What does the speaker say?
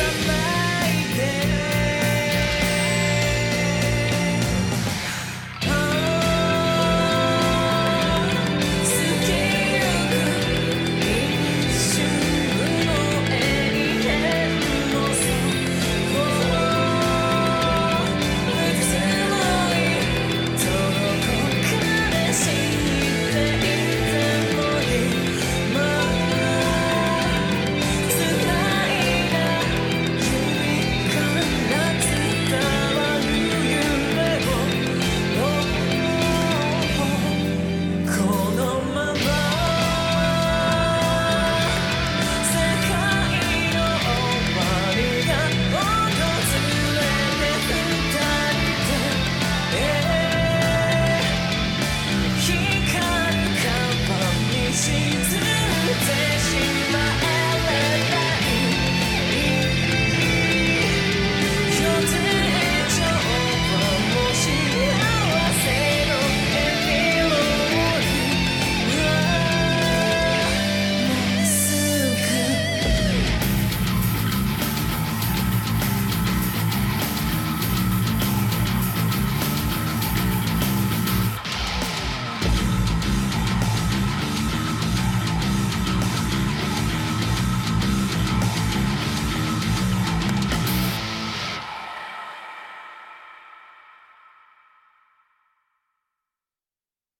Somebody